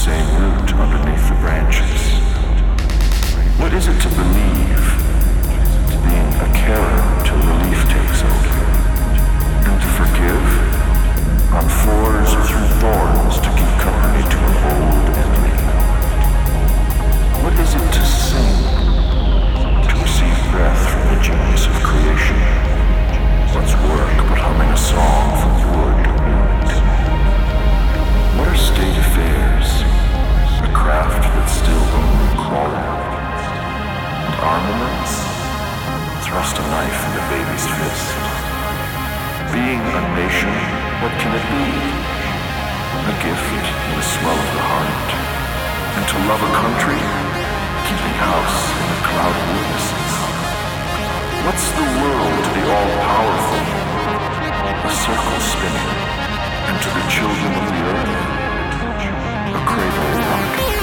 same root underneath the branches. What is it to believe? To being a carer till relief takes over. And to forgive? On fours through thorns to keep company to an old enemy. What is it to sing? To receive breath from the genius of creation? What's work but humming a song from wood? craft that still only crawl out. And armaments thrust a knife in the baby's fist. Being a nation, what can it be? A gift in the swell of the heart. And to love a country, keeping house in the cloud of witnesses. What's the world to the all-powerful? A circle spinning, and to the children of the earth, a cradle rocking.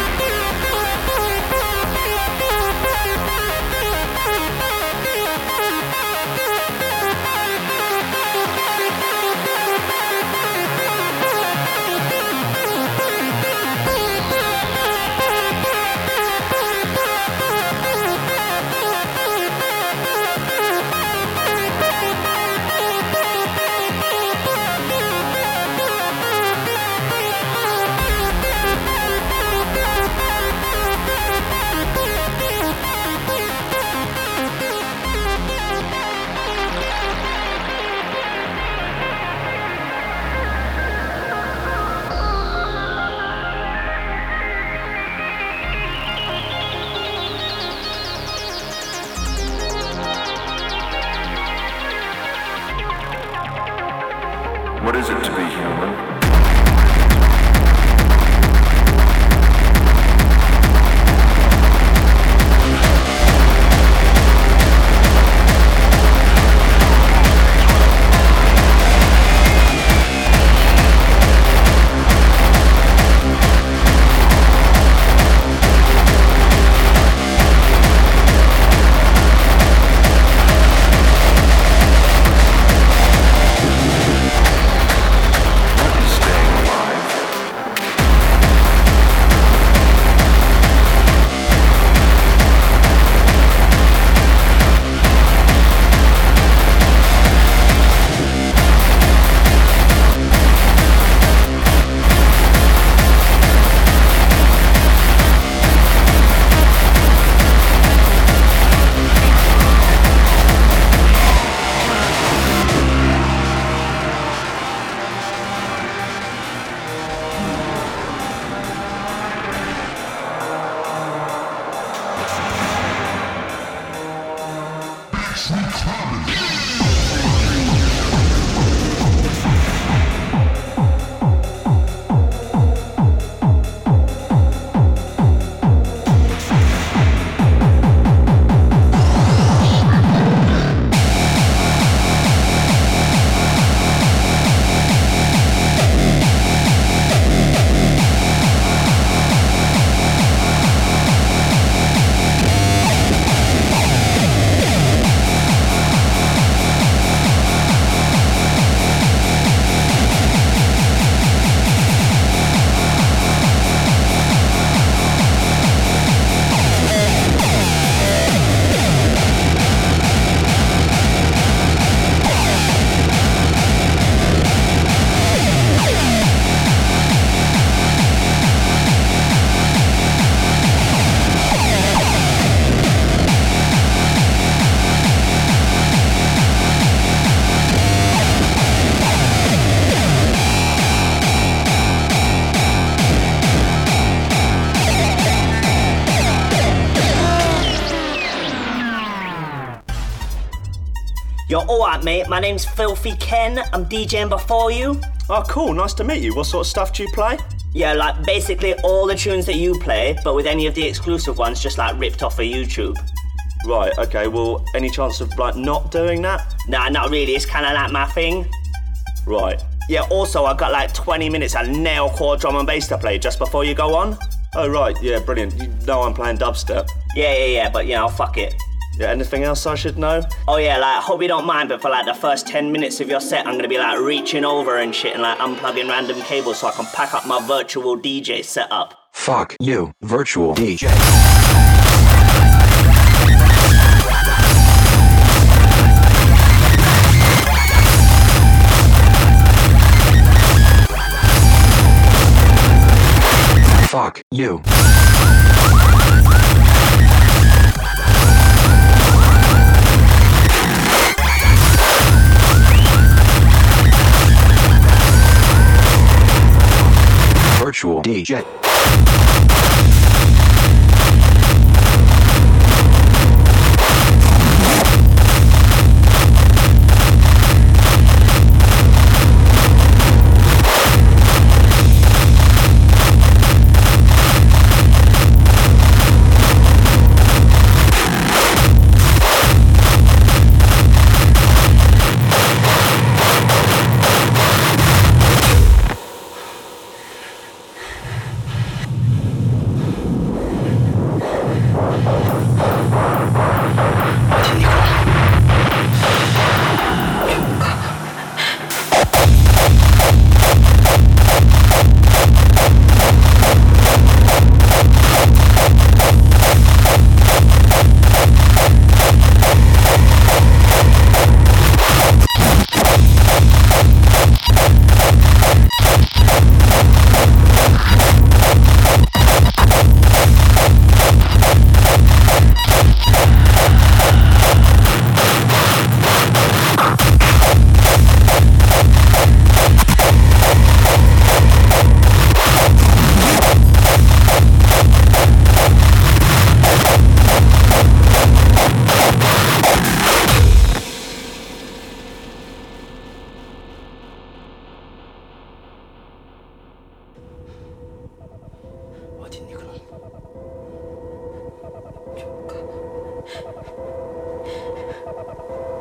Mate. My name's Filthy Ken. I'm DJing before you. Oh, cool. Nice to meet you. What sort of stuff do you play? Yeah, like basically all the tunes that you play, but with any of the exclusive ones just like ripped off of YouTube. Right. Okay. Well, any chance of like not doing that? Nah, not really. It's kind of like my thing. Right. Yeah, also, I've got like 20 minutes of nailcore drum and bass to play just before you go on. Oh, right. Yeah. Brilliant. You know I'm playing dubstep. Yeah, yeah, yeah, but you know, fuck it. Yeah. Anything else I should know? Oh yeah, like hope you don't mind, but for like the first 10 minutes of your set, I'm gonna be like reaching over and shit and like unplugging random cables so I can pack up my virtual DJ setup. Fuck you, virtual DJ. Fuck you. DJ. ハハハハ!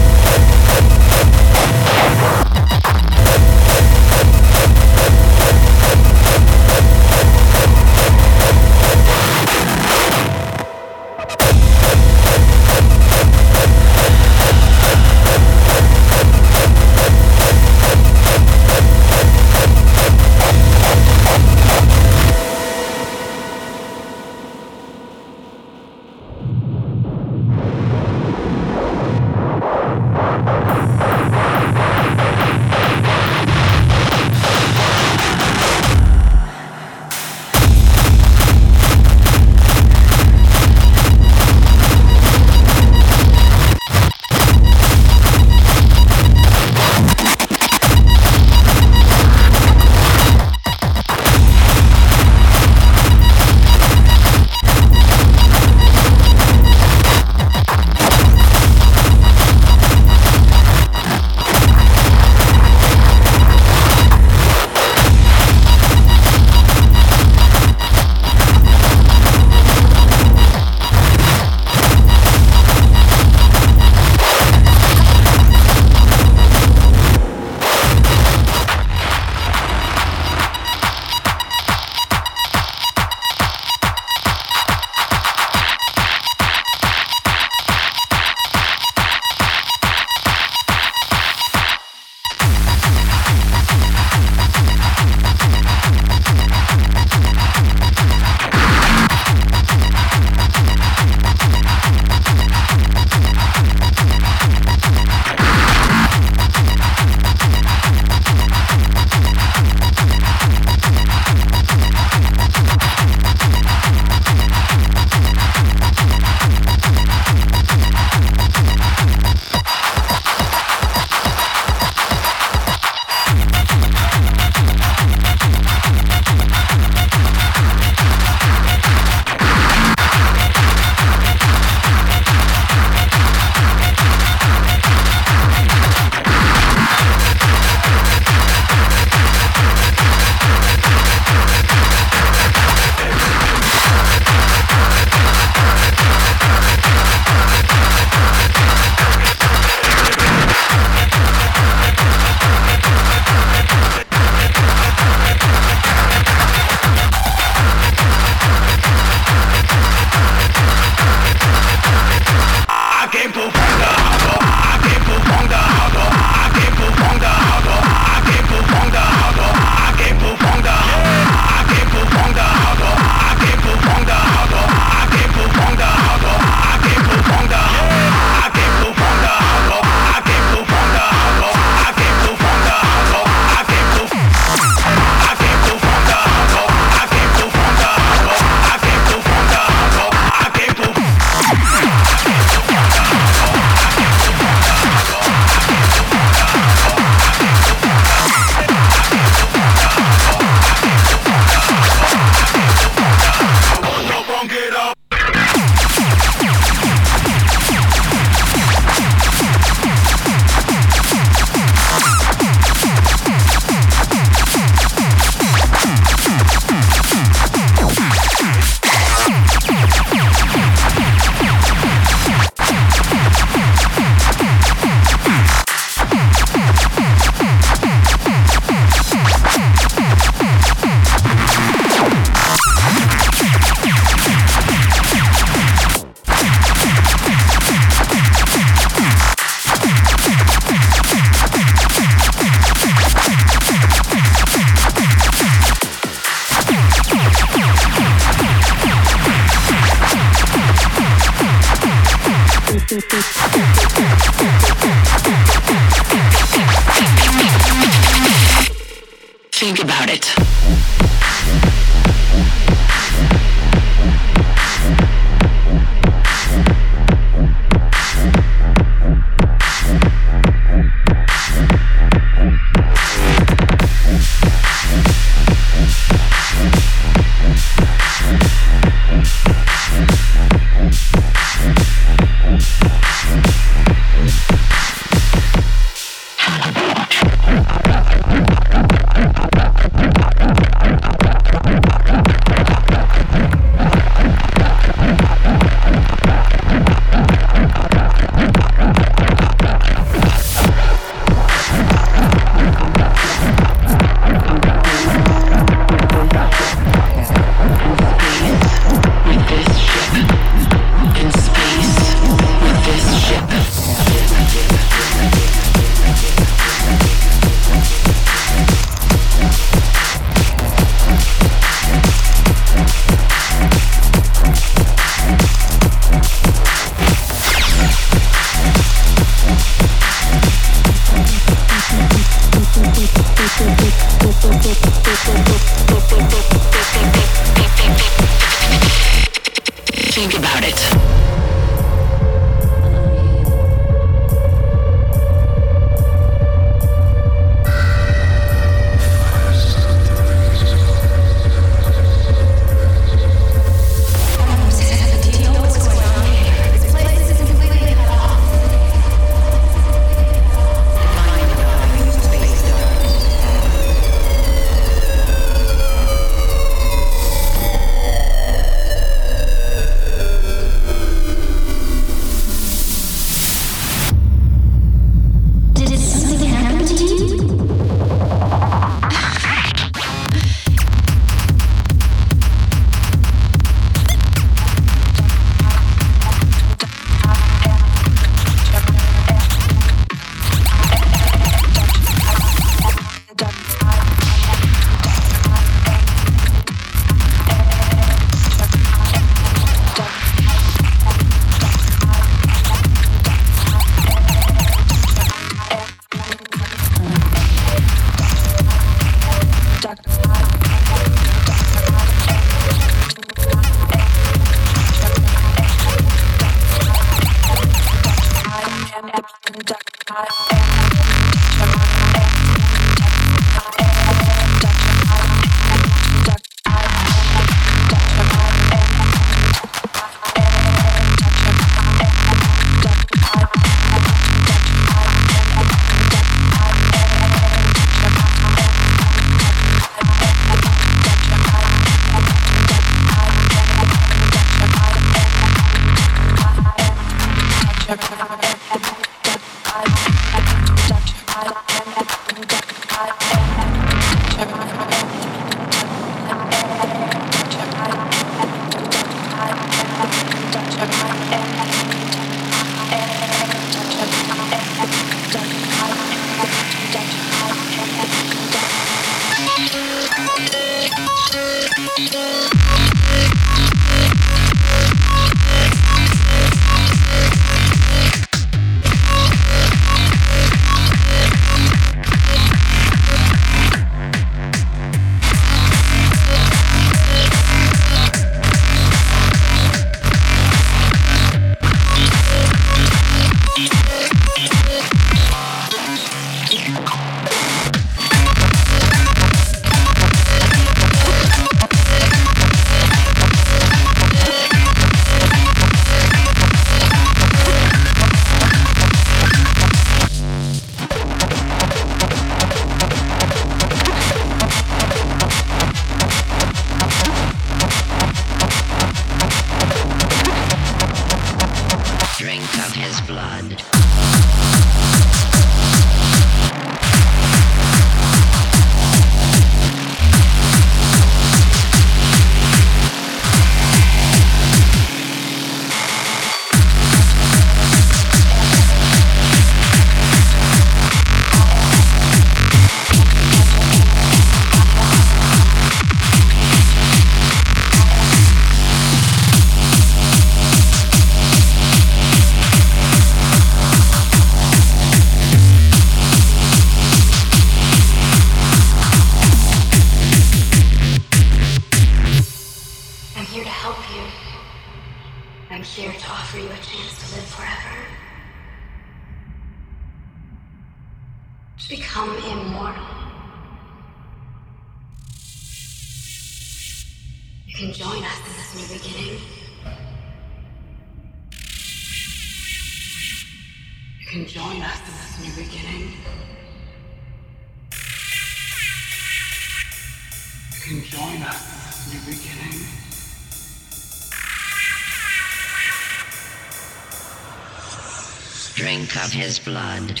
Drink of his blood.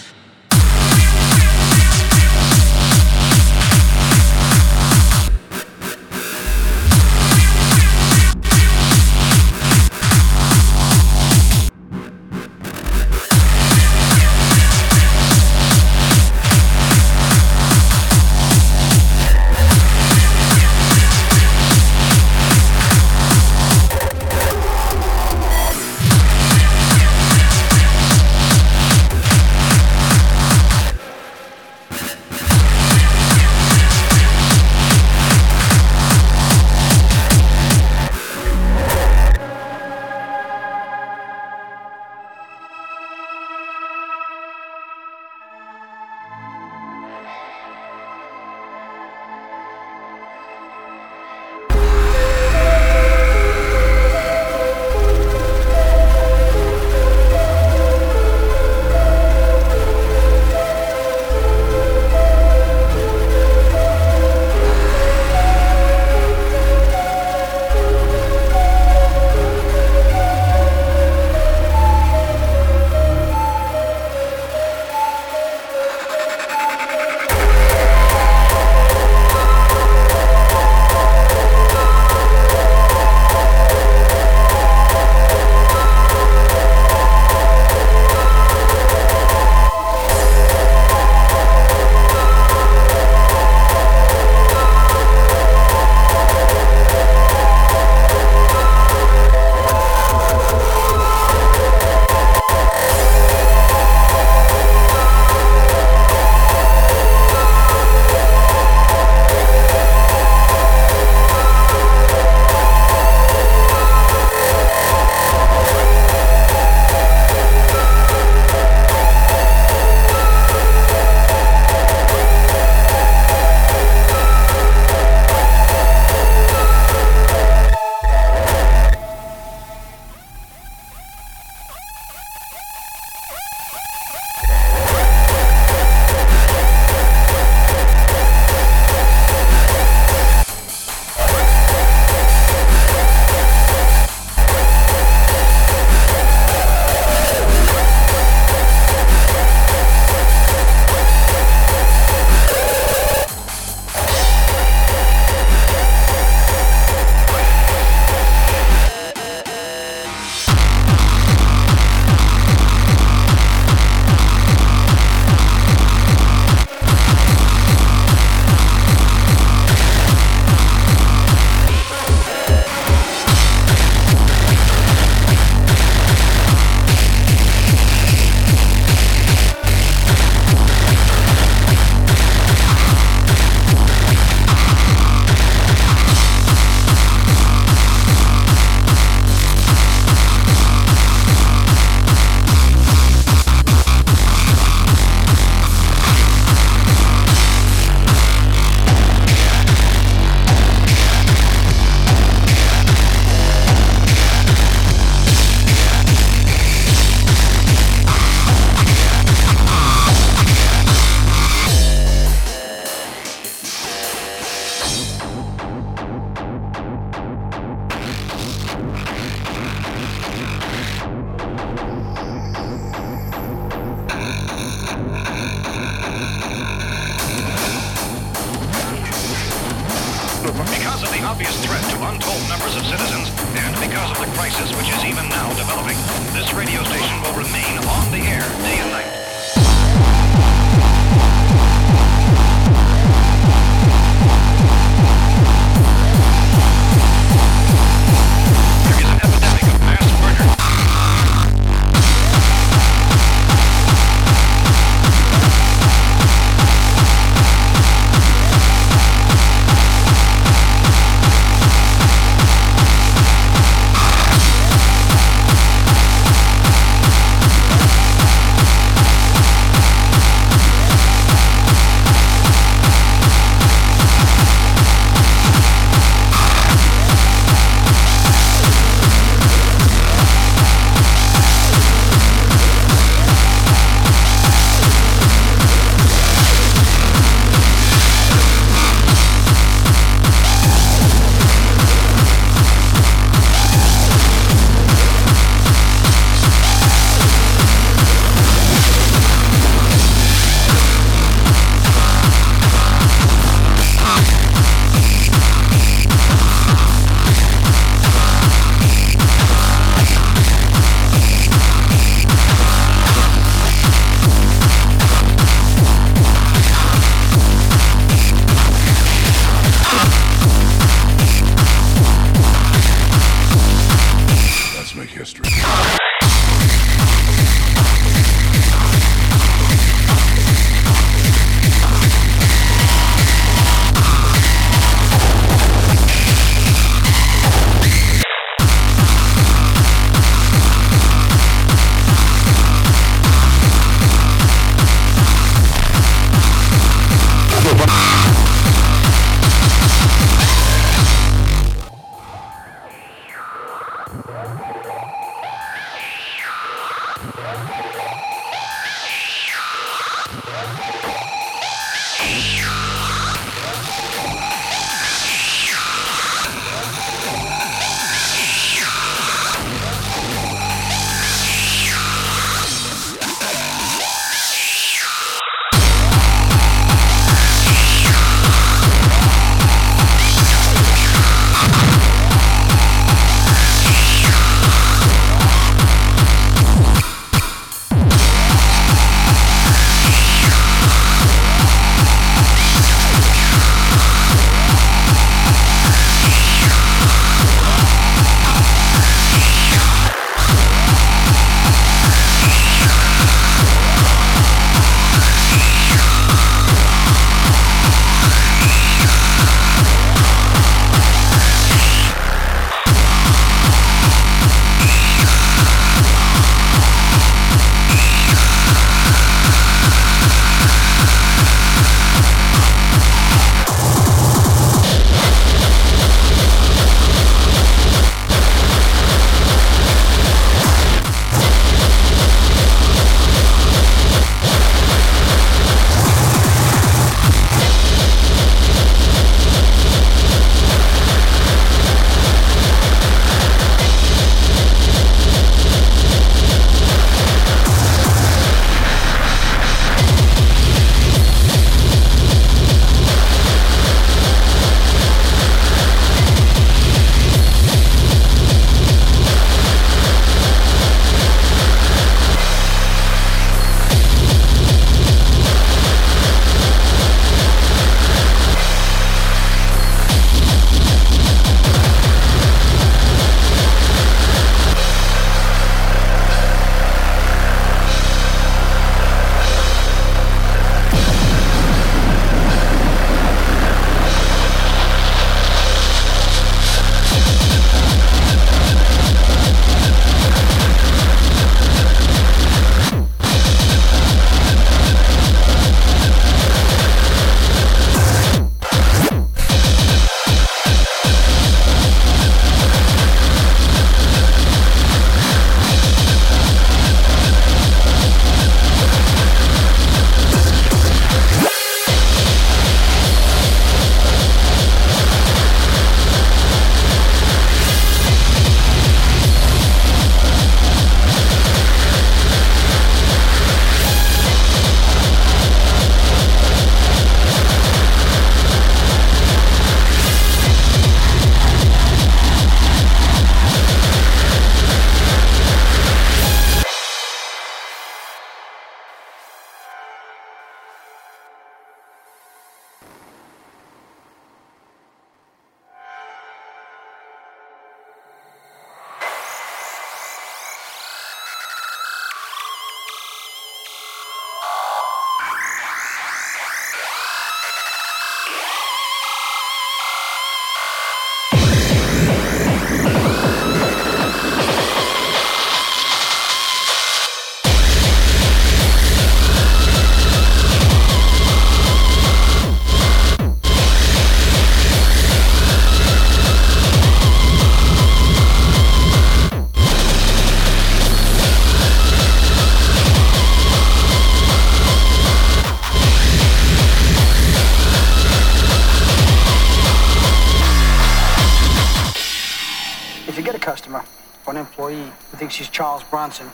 Bronson.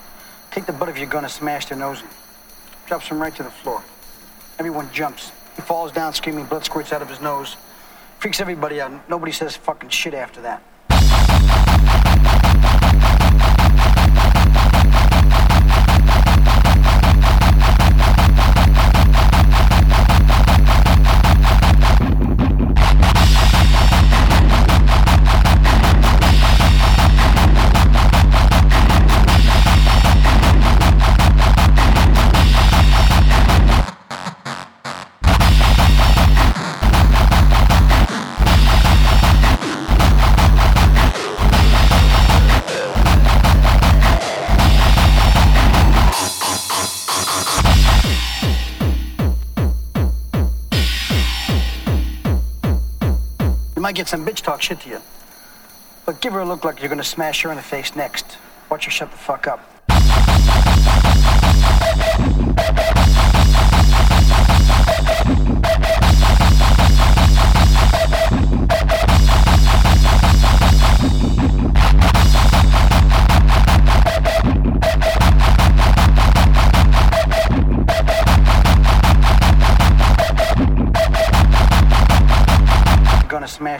Take the butt of your gun and smash their nose in. Drops him right to the floor. Everyone jumps. He falls down screaming, blood squirts out of his nose. Freaks everybody out. Nobody says fucking shit after that. You might get some bitch talk shit to you. But give her a look like you're gonna smash her in the face next. Watch her shut the fuck up.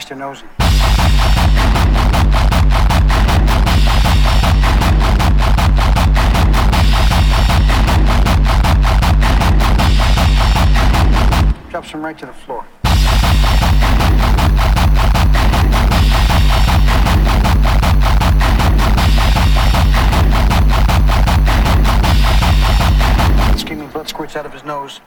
Their. Drops him right to the floor. Screaming blood squirts out of his nose.